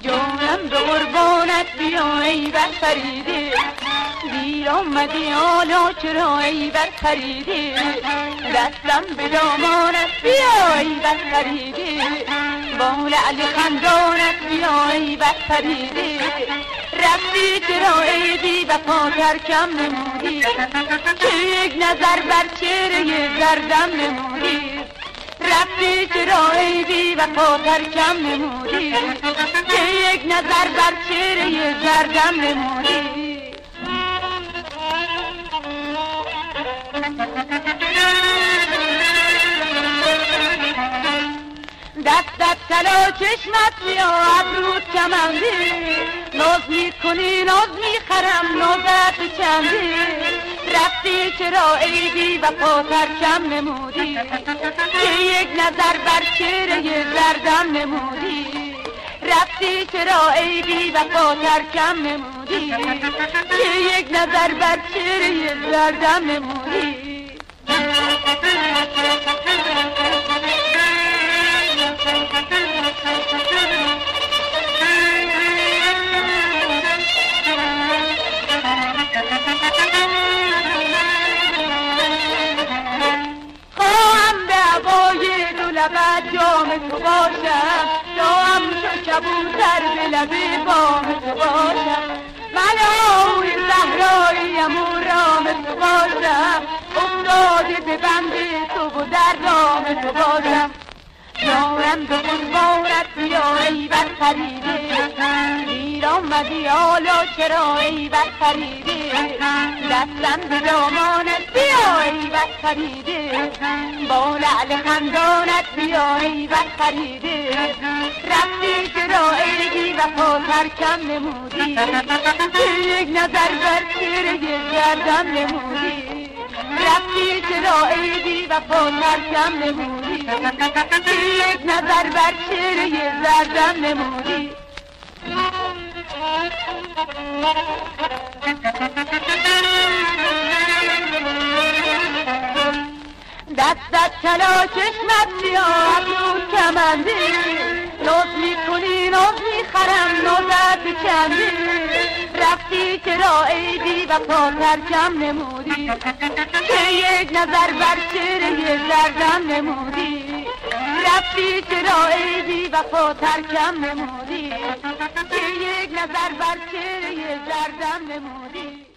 جانم به قربانت بیا ای بر فریده دیر آمدی حالا چرا ای بر فریده دستم به دامانت بیا ای بر فریده با لعل خندانت بیا ای بر فریده رفتی چرا ایدی و پا ترکم نمودی. که یک نظر بر چهره زردم نمودی. رفتی چرا ای بی وفا ترکم نمودی. که یک نظر بر چهره زردم نمودی. دستت تلا چشمت بیا ابروت کمندی. ناز می‌کنی ناز می‌خرم نازت رفتی چرا عیدی و ترکم نمودی؟ که یک نظر بر چهره زردم نمودی. رفتی چرا عیبی و ترکم نمودی؟ یک نظر بر چهره زردم نمودی. جام تو باشم. جام چو کبوتر به لب بام تو باشم. من آوی زهراییم و رام تو باشم. افتاده به بند تو و در رام تو باشم. جانم به قربانت بیا ای بر خریده دیر آمدی حالا چرا ای بر خریده دستم به دامانت بیا ای بر خریده با لعل خندانت بیا ای بر خریده رفتی چرا ای وفا ترکم نمودی. یک نظر بر چهره گردم نمودی. رفتی چرا ای وفا ترکم نمودی. یک نظر بر چهره زردم نمودی. دستت کلا چشمت بیا ابرو کمندی. ناز می‌کنی ناز می‌خرم نازت کندی رفتی چرا عیدی و پا ترکم نمودی. که یک نظر بر چهره زردم نمودی. رفتی چرا عیدی و پا ترکم نمودی. که نظر بر چهره زردم نمودی